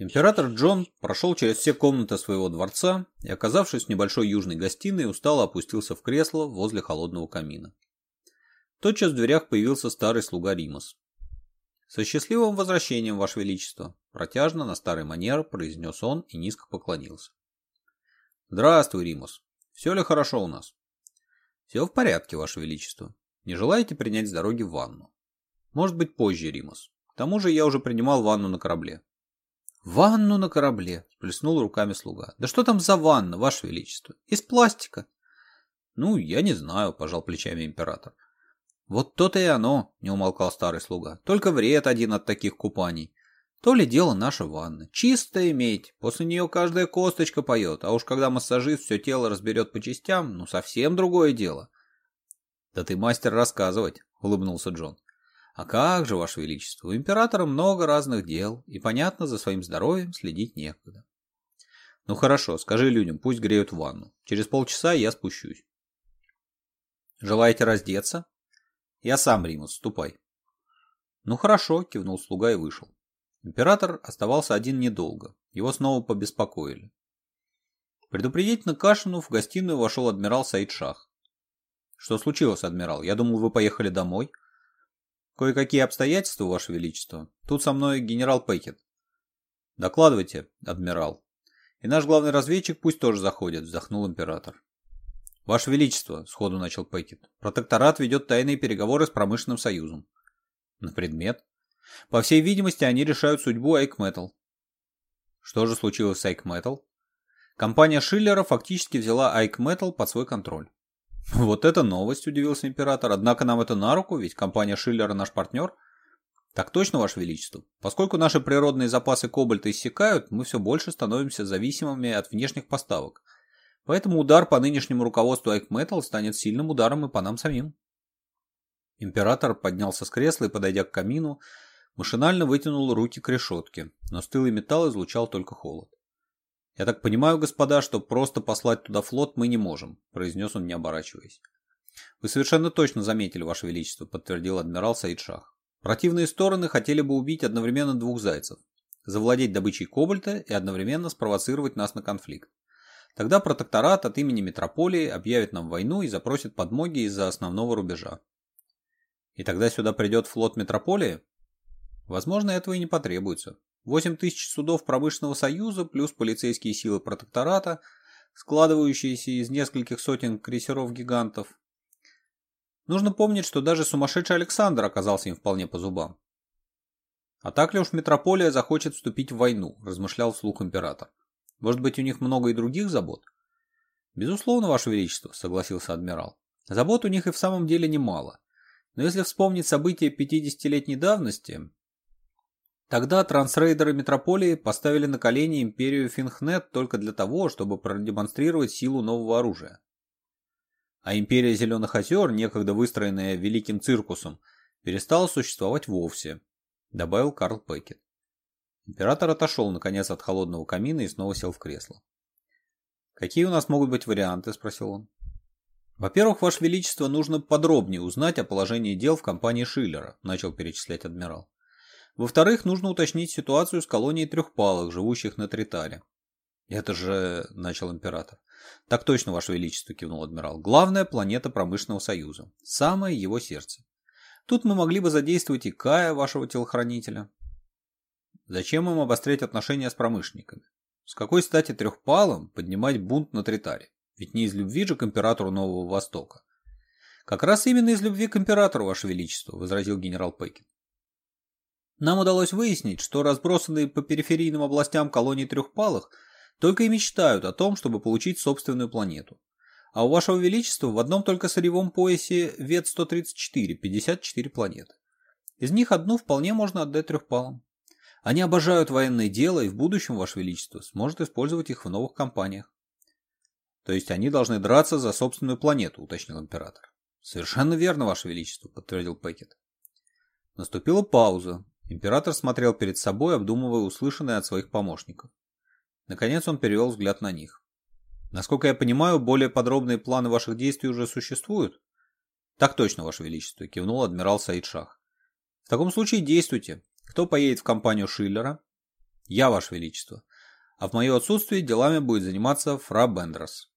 Император Джон прошел через все комнаты своего дворца и, оказавшись в небольшой южной гостиной, устало опустился в кресло возле холодного камина. Тотчас в дверях появился старый слуга Римас. «Со счастливым возвращением, Ваше Величество!» Протяжно, на старый манер, произнес он и низко поклонился. «Здравствуй, Римус. Все ли хорошо у нас?» «Все в порядке, Ваше Величество. Не желаете принять с дороги ванну?» «Может быть, позже, Римус. К тому же я уже принимал ванну на корабле. Ванну на корабле, плеснул руками слуга. Да что там за ванна, ваше величество? Из пластика. Ну, я не знаю, пожал плечами император. Вот то-то и оно, не умолкал старый слуга. Только вред один от таких купаний. То ли дело наша ванна. Чистая медь, после нее каждая косточка поет, а уж когда массажист все тело разберет по частям, ну совсем другое дело. Да ты мастер рассказывать, улыбнулся Джон. А как же, Ваше Величество, у императора много разных дел, и, понятно, за своим здоровьем следить некогда. Ну хорошо, скажи людям, пусть греют ванну. Через полчаса я спущусь. Желаете раздеться? Я сам, Римус, ступай. Ну хорошо, кивнул слуга и вышел. Император оставался один недолго. Его снова побеспокоили. Предупредительно кашлянув, в гостиную вошел адмирал Саид Шах. «Что случилось, адмирал? Я думал, вы поехали домой. «Кое-какие обстоятельства, Ваше Величество. Тут со мной генерал Пекет». «Докладывайте, адмирал». «И наш главный разведчик пусть тоже заходит», — вздохнул император. «Ваше Величество», — сходу начал Пекет, — «протекторат ведет тайные переговоры с промышленным союзом». «На предмет?» «По всей видимости, они решают судьбу Айкметал». «Что же случилось с Айкметал?» «Компания Шиллера фактически взяла Айкметал под свой контроль». Вот это новость, удивился император. Однако нам это на руку, ведь компания Шиллера наш партнер. Так точно, Ваше Величество. Поскольку наши природные запасы кобальта иссякают, мы все больше становимся зависимыми от внешних поставок. Поэтому удар по нынешнему руководству Айк Metal станет сильным ударом и по нам самим. Император поднялся с кресла и, подойдя к камину, машинально вытянул руки к решетке, но стылый металл излучал только холод. «Я так понимаю, господа, что просто послать туда флот мы не можем», – произнес он, не оборачиваясь. «Вы совершенно точно заметили, Ваше Величество», – подтвердил адмирал Саидшах. «Противные стороны хотели бы убить одновременно двух зайцев, завладеть добычей кобальта и одновременно спровоцировать нас на конфликт. Тогда протекторат от имени метрополии объявит нам войну и запросит подмоги из-за основного рубежа. И тогда сюда придет флот метрополии? Возможно, этого и не потребуется, 8 тысяч судов промышленного союза плюс полицейские силы протектората, складывающиеся из нескольких сотен крейсеров-гигантов. Нужно помнить, что даже сумасшедший Александр оказался им вполне по зубам. «А так ли уж метрополия захочет вступить в войну?» – размышлял вслух император. «Может быть, у них много и других забот?» «Безусловно, Ваше Величество», – согласился адмирал. «Забот у них и в самом деле немало. Но если вспомнить события 50-летней давности, Тогда трансрейдеры Метрополии поставили на колени империю Финхнет только для того, чтобы продемонстрировать силу нового оружия. А империя Зеленых озер, некогда выстроенная Великим Циркусом, перестала существовать вовсе, добавил Карл Пекет. Император отошел, наконец, от холодного камина и снова сел в кресло. «Какие у нас могут быть варианты?» – спросил он. «Во-первых, Ваше Величество, нужно подробнее узнать о положении дел в компании Шиллера», – начал перечислять адмирал. Во-вторых, нужно уточнить ситуацию с колонией трехпалых, живущих на Тритаре. «Это же...» – начал император. «Так точно, Ваше Величество», – кивнул адмирал. «Главная планета промышленного союза. Самое его сердце. Тут мы могли бы задействовать и Кая, вашего телохранителя». «Зачем им обострять отношения с промышленниками? С какой стати трехпалым поднимать бунт на Тритаре? Ведь не из любви же к императору Нового Востока». «Как раз именно из любви к императору, Ваше Величество», – возразил генерал Пекин. Нам удалось выяснить, что разбросанные по периферийным областям колонии трехпалых только и мечтают о том, чтобы получить собственную планету. А у вашего величества в одном только сырьевом поясе ВЕД-134 54 планеты. Из них одну вполне можно отдать трехпалам. Они обожают военное дело и в будущем, ваше величество, сможет использовать их в новых компаниях. То есть они должны драться за собственную планету, уточнил император. Совершенно верно, ваше величество, подтвердил Пэкет. Наступила пауза, Император смотрел перед собой, обдумывая услышанное от своих помощников. Наконец он перевел взгляд на них. Насколько я понимаю, более подробные планы ваших действий уже существуют? Так точно, Ваше Величество, кивнул адмирал саидшах. В таком случае действуйте. Кто поедет в компанию Шиллера? Я, Ваше Величество. А в мое отсутствие делами будет заниматься Фра Бендерс.